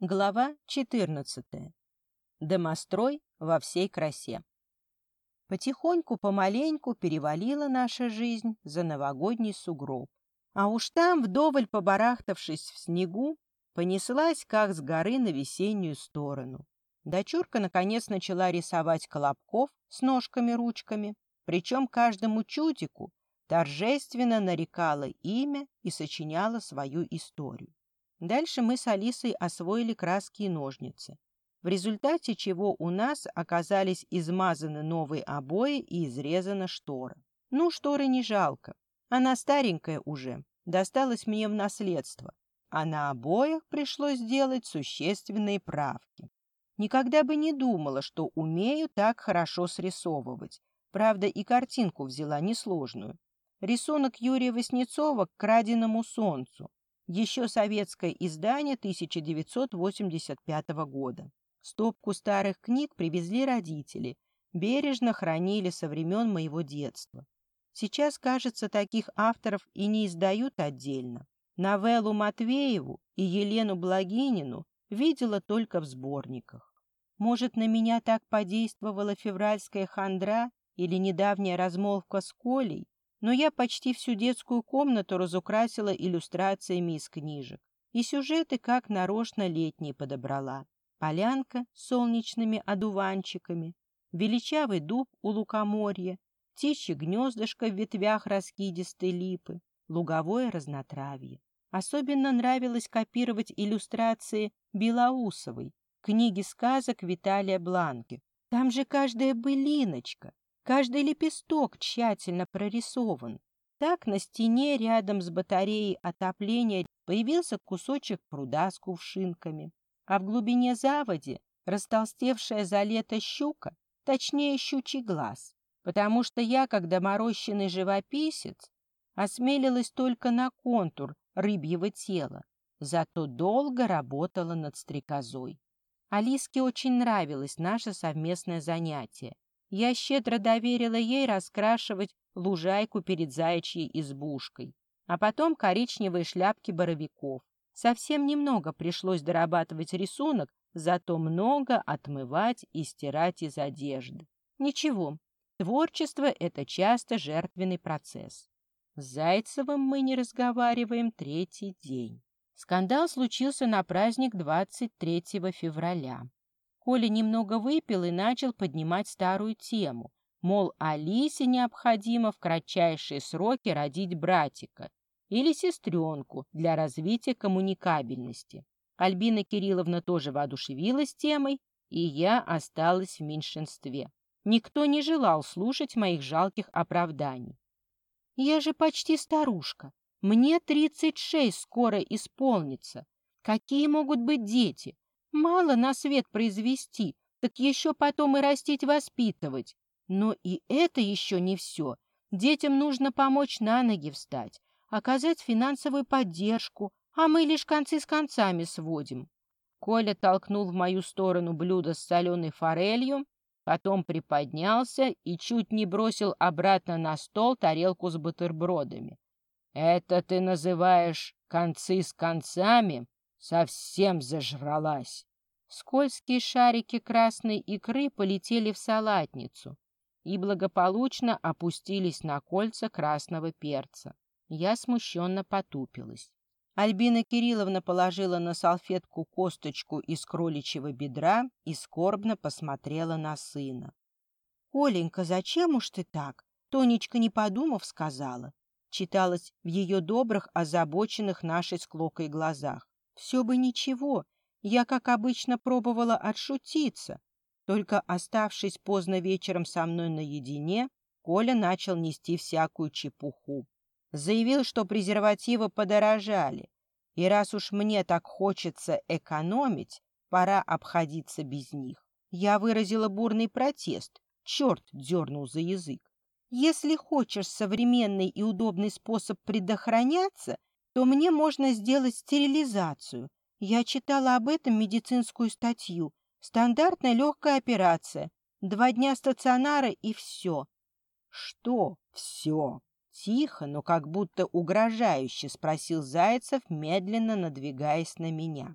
Глава 14. Домострой во всей красе. Потихоньку, помаленьку перевалила наша жизнь за новогодний сугроб. А уж там, вдоволь побарахтавшись в снегу, понеслась, как с горы на весеннюю сторону. Дочурка, наконец, начала рисовать колобков с ножками-ручками, причем каждому чудику торжественно нарекала имя и сочиняла свою историю. Дальше мы с Алисой освоили краски и ножницы, в результате чего у нас оказались измазаны новые обои и изрезана штора. Ну, шторы не жалко. Она старенькая уже, досталась мне в наследство, а на обоях пришлось сделать существенные правки. Никогда бы не думала, что умею так хорошо срисовывать. Правда, и картинку взяла несложную. Рисунок Юрия Васнецова к краденому солнцу. Еще советское издание 1985 года. Стопку старых книг привезли родители, бережно хранили со времен моего детства. Сейчас, кажется, таких авторов и не издают отдельно. Новеллу Матвееву и Елену Благинину видела только в сборниках. Может, на меня так подействовала февральская хандра или недавняя размолвка с Колей, но я почти всю детскую комнату разукрасила иллюстрациями из книжек. И сюжеты как нарочно летние подобрала. Полянка с солнечными одуванчиками, величавый дуб у лукоморья, птичье гнездышко в ветвях раскидистой липы, луговое разнотравье. Особенно нравилось копировать иллюстрации Белоусовой, книги сказок Виталия Бланки. Там же каждая былиночка, Каждый лепесток тщательно прорисован. Так на стене рядом с батареей отопления появился кусочек пруда с кувшинками, а в глубине заводи растолстевшая за лето щука, точнее щучий глаз, потому что я, как доморощенный живописец, осмелилась только на контур рыбьего тела, зато долго работала над стрекозой. Алиске очень нравилось наше совместное занятие, я щедро доверила ей раскрашивать лужайку перед заячьей избушкой, а потом коричневые шляпки боровиков. Совсем немного пришлось дорабатывать рисунок, зато много отмывать и стирать из одежды. Ничего, творчество — это часто жертвенный процесс. С Зайцевым мы не разговариваем третий день. Скандал случился на праздник 23 февраля. Коля немного выпил и начал поднимать старую тему. Мол, Алисе необходимо в кратчайшие сроки родить братика или сестренку для развития коммуникабельности. Альбина Кирилловна тоже воодушевилась темой, и я осталась в меньшинстве. Никто не желал слушать моих жалких оправданий. «Я же почти старушка. Мне тридцать шесть скоро исполнится. Какие могут быть дети? Мало на свет произвести, так еще потом и растить-воспитывать. Но и это еще не все. Детям нужно помочь на ноги встать, оказать финансовую поддержку, а мы лишь концы с концами сводим. Коля толкнул в мою сторону блюдо с соленой форелью, потом приподнялся и чуть не бросил обратно на стол тарелку с бутербродами. «Это ты называешь концы с концами?» Совсем зажралась. Скользкие шарики красной икры полетели в салатницу и благополучно опустились на кольца красного перца. Я смущенно потупилась. Альбина Кирилловна положила на салфетку косточку из кроличьего бедра и скорбно посмотрела на сына. — Коленька, зачем уж ты так? — Тонечка, не подумав, сказала. Читалось в ее добрых, озабоченных нашей склокой глазах. Все бы ничего, я, как обычно, пробовала отшутиться. Только оставшись поздно вечером со мной наедине, Коля начал нести всякую чепуху. Заявил, что презервативы подорожали, и раз уж мне так хочется экономить, пора обходиться без них. Я выразила бурный протест. Черт дернул за язык. Если хочешь современный и удобный способ предохраняться, то мне можно сделать стерилизацию. Я читала об этом медицинскую статью. Стандартная легкая операция. Два дня стационара и все. Что все? Тихо, но как будто угрожающе спросил Зайцев, медленно надвигаясь на меня.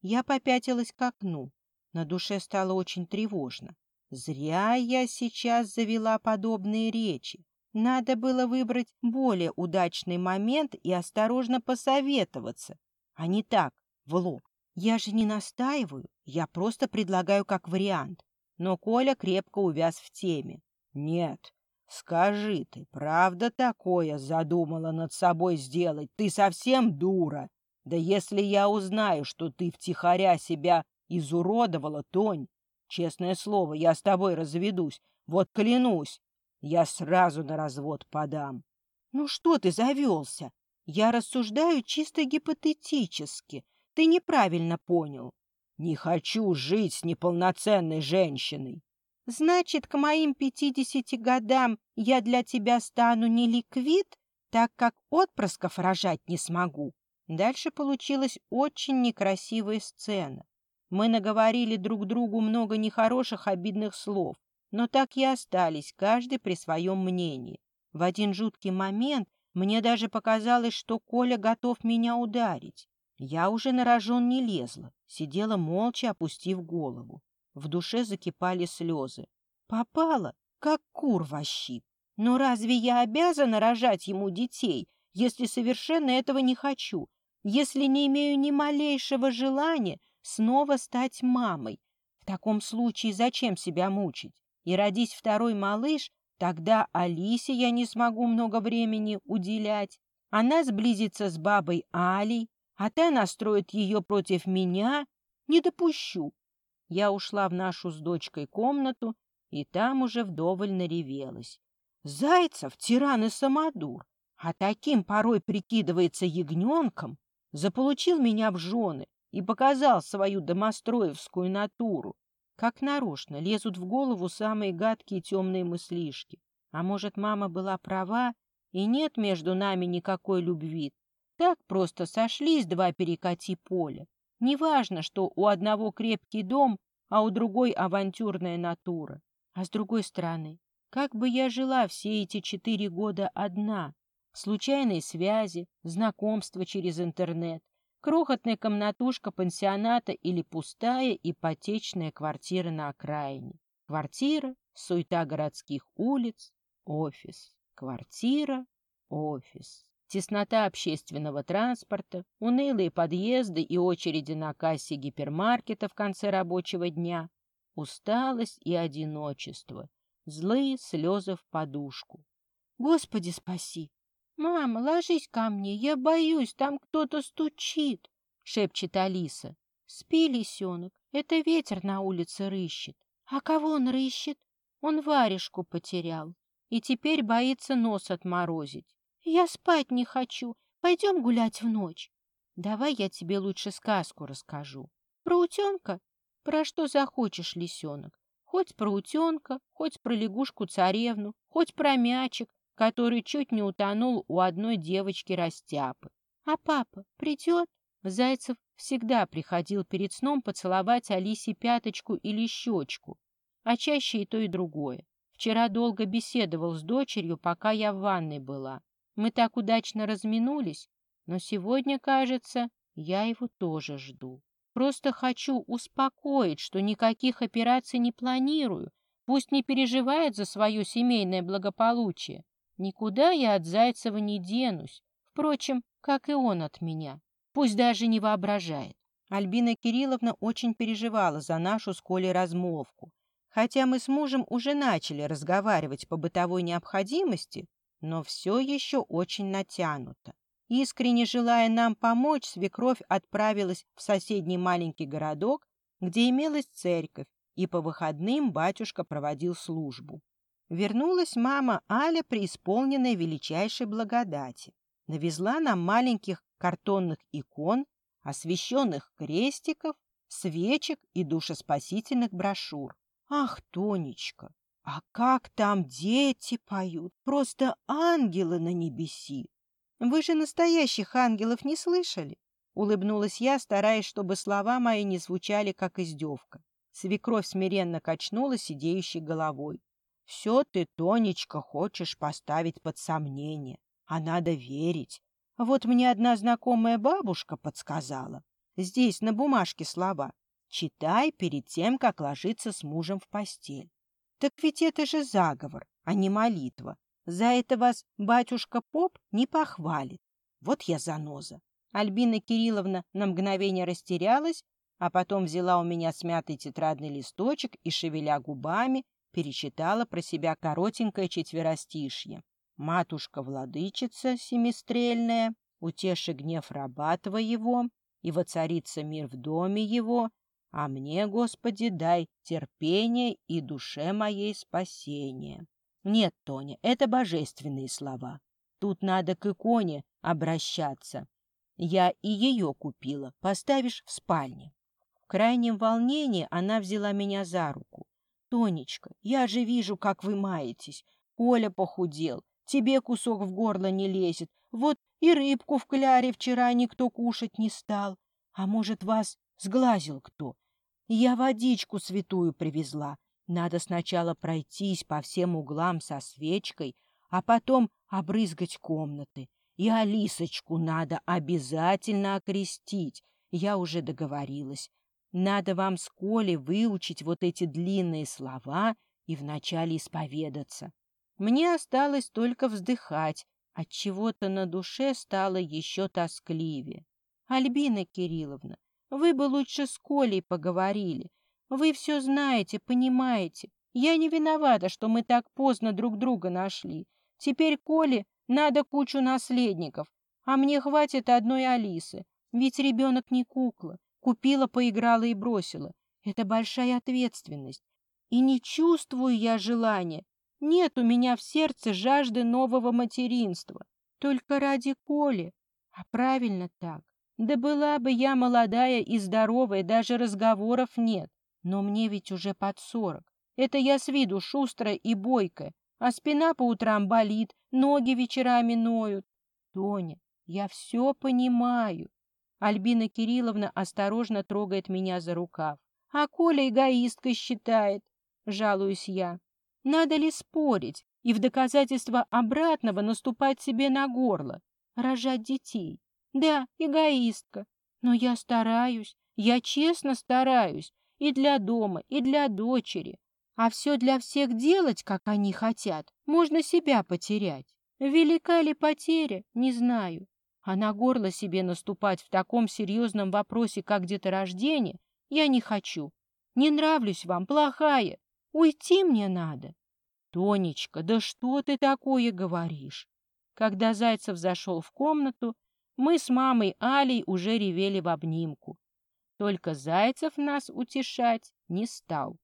Я попятилась к окну. На душе стало очень тревожно. Зря я сейчас завела подобные речи. Надо было выбрать более удачный момент и осторожно посоветоваться, а не так, в лоб. Я же не настаиваю, я просто предлагаю как вариант. Но Коля крепко увяз в теме. Нет, скажи ты, правда такое задумала над собой сделать? Ты совсем дура. Да если я узнаю, что ты втихаря себя изуродовала, Тонь, честное слово, я с тобой разведусь. Вот клянусь, я сразу на развод подам. Ну что ты завелся? Я рассуждаю чисто гипотетически. Ты неправильно понял. Не хочу жить с неполноценной женщиной. Значит, к моим пятидесяти годам я для тебя стану не ликвид, так как отпрысков рожать не смогу. Дальше получилась очень некрасивая сцена. Мы наговорили друг другу много нехороших обидных слов но так и остались, каждый при своем мнении. В один жуткий момент мне даже показалось, что Коля готов меня ударить. Я уже на рожон не лезла, сидела молча, опустив голову. В душе закипали слезы. Попала, как кур во щип. Но разве я обязана рожать ему детей, если совершенно этого не хочу, если не имею ни малейшего желания снова стать мамой? В таком случае зачем себя мучить? И родись второй малыш, тогда Алисе я не смогу много времени уделять. Она сблизится с бабой Алей, а та настроит ее против меня. Не допущу. Я ушла в нашу с дочкой комнату, и там уже вдоволь наревелась. Зайцев — тиран и самодур, а таким порой прикидывается ягненком, заполучил меня в жены и показал свою домостроевскую натуру. Как нарочно лезут в голову самые гадкие темные мыслишки. А может, мама была права, и нет между нами никакой любви. Так просто сошлись два перекати поля. Неважно, что у одного крепкий дом, а у другой авантюрная натура. А с другой стороны, как бы я жила все эти четыре года одна? Случайные связи, знакомства через интернет, крохотная комнатушка пансионата или пустая ипотечная квартира на окраине. Квартира, суета городских улиц, офис. Квартира, офис. Теснота общественного транспорта, унылые подъезды и очереди на кассе гипермаркета в конце рабочего дня, усталость и одиночество, злые слезы в подушку. Господи, спаси! «Мама, ложись ко мне, я боюсь, там кто-то стучит», — шепчет Алиса. «Спи, лисенок, это ветер на улице рыщет». «А кого он рыщет?» Он варежку потерял и теперь боится нос отморозить. «Я спать не хочу, пойдем гулять в ночь». «Давай я тебе лучше сказку расскажу». «Про утенка?» «Про что захочешь, лисенок. Хоть про утенка, хоть про лягушку-царевну, хоть про мячик, который чуть не утонул у одной девочки-растяпы. А папа придет? Зайцев всегда приходил перед сном поцеловать Алисе пяточку или щечку, а чаще и то, и другое. Вчера долго беседовал с дочерью, пока я в ванной была. Мы так удачно разминулись, но сегодня, кажется, я его тоже жду. Просто хочу успокоить, что никаких операций не планирую, пусть не переживает за свое семейное благополучие. Никуда я от Зайцева не денусь, впрочем, как и он от меня. Пусть даже не воображает. Альбина Кирилловна очень переживала за нашу с Колей размолвку. Хотя мы с мужем уже начали разговаривать по бытовой необходимости, но все еще очень натянуто. Искренне желая нам помочь, свекровь отправилась в соседний маленький городок, где имелась церковь, и по выходным батюшка проводил службу. Вернулась мама Аля, преисполненная величайшей благодати. Навезла нам маленьких картонных икон, освященных крестиков, свечек и душеспасительных брошюр. Ах, Тонечка, а как там дети поют! Просто ангелы на небеси! Вы же настоящих ангелов не слышали? Улыбнулась я, стараясь, чтобы слова мои не звучали, как издевка. Свекровь смиренно качнула сидеющей головой. Все ты, Тонечка, хочешь поставить под сомнение, а надо верить. Вот мне одна знакомая бабушка подсказала. здесь на бумажке слова. Читай перед тем, как ложиться с мужем в постель. Так ведь это же заговор, а не молитва. За это вас батюшка-поп не похвалит. Вот я заноза. Альбина Кирилловна на мгновение растерялась, а потом взяла у меня смятый тетрадный листочек и, шевеля губами, перечитала про себя коротенькое четверостишье. «Матушка-владычица семистрельная, утеши гнев раба твоего, и воцарится мир в доме его, а мне, Господи, дай терпение и душе моей спасение». Нет, Тоня, это божественные слова. Тут надо к иконе обращаться. Я и ее купила, поставишь в спальне. В крайнем волнении она взяла меня за руку. «Тонечка, я же вижу, как вы маетесь. Коля похудел, тебе кусок в горло не лезет. Вот и рыбку в кляре вчера никто кушать не стал. А может, вас сглазил кто? Я водичку святую привезла. Надо сначала пройтись по всем углам со свечкой, а потом обрызгать комнаты. И Алисочку надо обязательно окрестить. Я уже договорилась. Надо вам с Колей выучить вот эти длинные слова и вначале исповедаться. Мне осталось только вздыхать. От чего-то на душе стало еще тоскливее. Альбина Кирилловна, вы бы лучше с Колей поговорили. Вы все знаете, понимаете. Я не виновата, что мы так поздно друг друга нашли. Теперь Коле надо кучу наследников, а мне хватит одной Алисы. Ведь ребенок не кукла. Купила, поиграла и бросила. Это большая ответственность. И не чувствую я желания. Нет у меня в сердце жажды нового материнства. Только ради Коли. А правильно так. Да была бы я молодая и здоровая, даже разговоров нет. Но мне ведь уже под сорок. Это я с виду шустрая и бойкая, а спина по утрам болит, ноги вечерами ноют. Тоня, я все понимаю. Альбина Кирилловна осторожно трогает меня за рукав. А Коля эгоисткой считает, жалуюсь я. Надо ли спорить и в доказательство обратного наступать себе на горло? Рожать детей. Да, эгоистка. Но я стараюсь, я честно стараюсь. И для дома, и для дочери. А все для всех делать, как они хотят, можно себя потерять. Велика ли потеря, не знаю. А на горло себе наступать в таком серьезном вопросе, как деторождение, я не хочу. Не нравлюсь вам, плохая. Уйти мне надо. Тонечка, да что ты такое говоришь? Когда Зайцев зашел в комнату, мы с мамой Алей уже ревели в обнимку. Только Зайцев нас утешать не стал.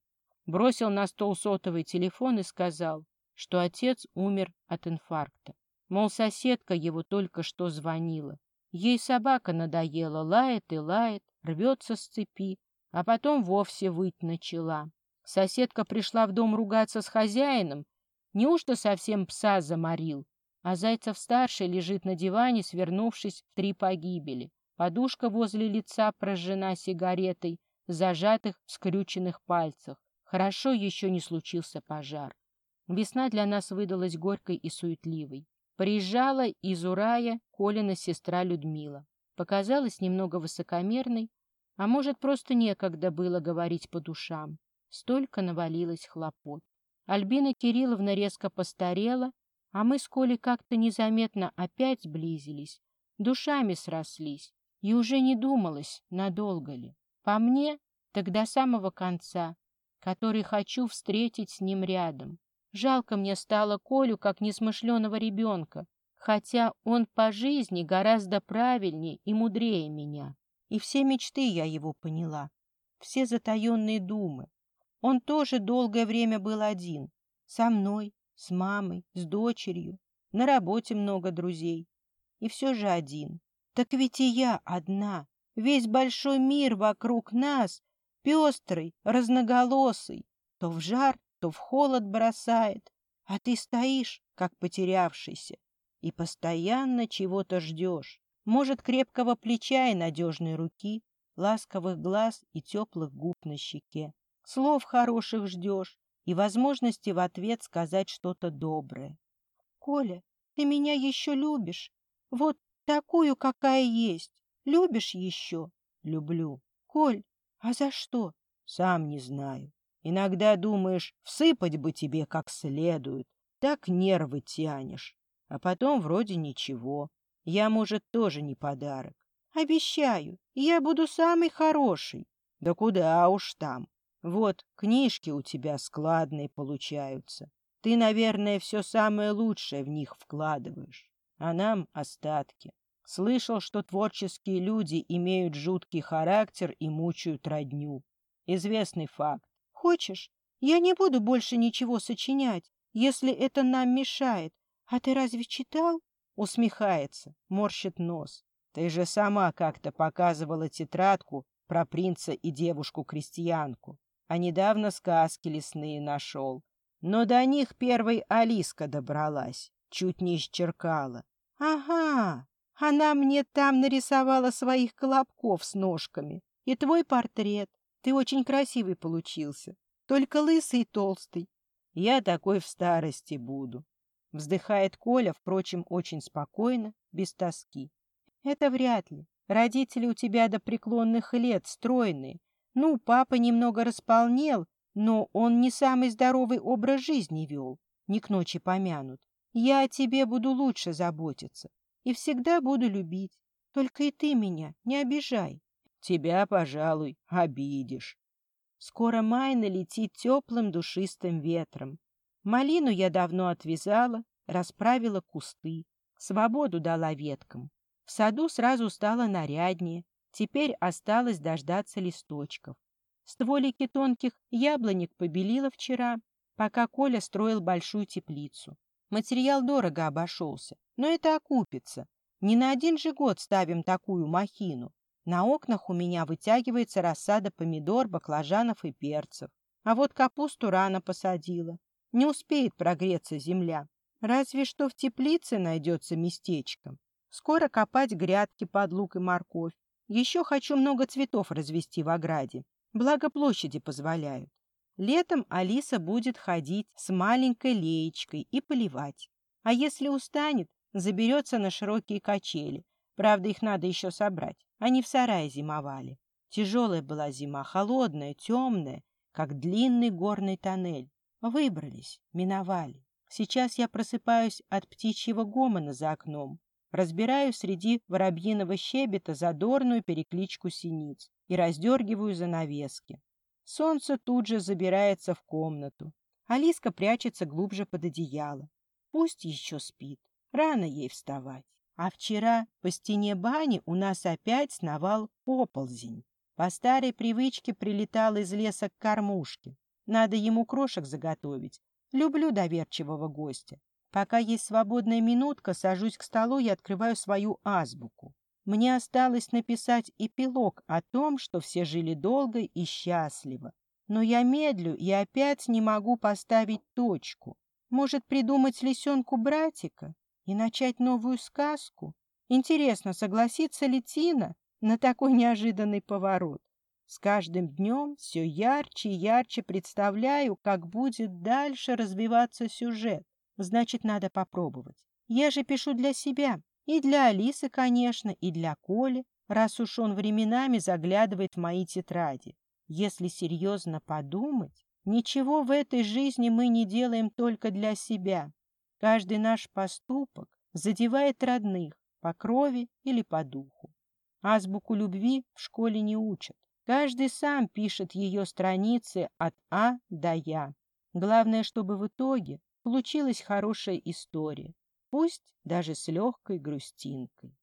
Бросил на стол сотовый телефон и сказал, что отец умер от инфаркта. Мол, соседка его только что звонила. Ей собака надоела, лает и лает, рвется с цепи, а потом вовсе выть начала. Соседка пришла в дом ругаться с хозяином. Неужто совсем пса заморил? А Зайцев-старший лежит на диване, свернувшись в три погибели. Подушка возле лица прожжена сигаретой, зажатых в скрюченных пальцах. Хорошо еще не случился пожар. Весна для нас выдалась горькой и суетливой. Приезжала из Урая Колина сестра Людмила. Показалась немного высокомерной, а может, просто некогда было говорить по душам. Столько навалилось хлопот. Альбина Кирилловна резко постарела, а мы с Колей как-то незаметно опять сблизились, душами срослись. И уже не думалось, надолго ли. По мне, так до самого конца, который хочу встретить с ним рядом. Жалко мне стало Колю, как несмышленого ребенка, хотя он по жизни гораздо правильнее и мудрее меня. И все мечты я его поняла, все затаенные думы. Он тоже долгое время был один, со мной, с мамой, с дочерью, на работе много друзей. И все же один. Так ведь и я одна. Весь большой мир вокруг нас, пестрый, разноголосый, то в жар, то в холод бросает, а ты стоишь, как потерявшийся, и постоянно чего-то ждешь. Может, крепкого плеча и надежной руки, ласковых глаз и теплых губ на щеке. Слов хороших ждешь и возможности в ответ сказать что-то доброе. Коля, ты меня еще любишь? Вот такую, какая есть. Любишь еще? люблю. Коль, а за что? Сам не знаю. Иногда думаешь, всыпать бы тебе как следует. Так нервы тянешь. А потом вроде ничего. Я, может, тоже не подарок. Обещаю, я буду самый хороший. Да куда уж там. Вот, книжки у тебя складные получаются. Ты, наверное, все самое лучшее в них вкладываешь. А нам остатки. Слышал, что творческие люди имеют жуткий характер и мучают родню. Известный факт. Хочешь, я не буду больше ничего сочинять, если это нам мешает. А ты разве читал? Усмехается, морщит нос. Ты же сама как-то показывала тетрадку про принца и девушку-крестьянку, а недавно сказки лесные нашел. Но до них первой Алиска добралась, чуть не исчеркала. Ага, она мне там нарисовала своих колобков с ножками. И твой портрет. Ты очень красивый получился. Только лысый и толстый. Я такой в старости буду. Вздыхает Коля, впрочем, очень спокойно, без тоски. Это вряд ли. Родители у тебя до преклонных лет стройные. Ну, папа немного располнел, но он не самый здоровый образ жизни вел. Не к ночи помянут. Я о тебе буду лучше заботиться и всегда буду любить. Только и ты меня не обижай. Тебя, пожалуй, обидишь. Скоро май налетит теплым душистым ветром. Малину я давно отвязала, расправила кусты, свободу дала веткам. В саду сразу стало наряднее, теперь осталось дождаться листочков. Стволики тонких яблонек побелила вчера, пока Коля строил большую теплицу. Материал дорого обошелся, но это окупится. Не на один же год ставим такую махину. На окнах у меня вытягивается рассада помидор, баклажанов и перцев. А вот капусту рано посадила. Не успеет прогреться земля. Разве что в теплице найдется местечко. Скоро копать грядки под лук и морковь. Еще хочу много цветов развести в ограде. Благо площади позволяют. Летом Алиса будет ходить с маленькой леечкой и поливать. А если устанет, заберется на широкие качели. Правда, их надо еще собрать. Они в сарае зимовали. Тяжелая была зима, холодная, темная, как длинный горный тоннель. Выбрались, миновали. Сейчас я просыпаюсь от птичьего гомона за окном. Разбираю среди воробьиного щебета задорную перекличку синиц и раздергиваю занавески. Солнце тут же забирается в комнату. Алиска прячется глубже под одеяло. Пусть еще спит. Рано ей вставать. А вчера по стене бани у нас опять сновал оползень. По старой привычке прилетал из леса к кормушке. Надо ему крошек заготовить. Люблю доверчивого гостя. Пока есть свободная минутка, сажусь к столу и открываю свою азбуку. Мне осталось написать эпилог о том, что все жили долго и счастливо. Но я медлю и опять не могу поставить точку. Может, придумать лисенку братика и начать новую сказку? Интересно, согласится ли Тина на такой неожиданный поворот? С каждым днем все ярче и ярче представляю, как будет дальше развиваться сюжет. Значит, надо попробовать. Я же пишу для себя. И для Алисы, конечно, и для Коли, раз уж он временами заглядывает в мои тетради. Если серьезно подумать, Ничего в этой жизни мы не делаем только для себя. Каждый наш поступок задевает родных по крови или по духу. Азбуку любви в школе не учат. Каждый сам пишет ее страницы от А до Я. Главное, чтобы в итоге получилась хорошая история, пусть даже с легкой грустинкой.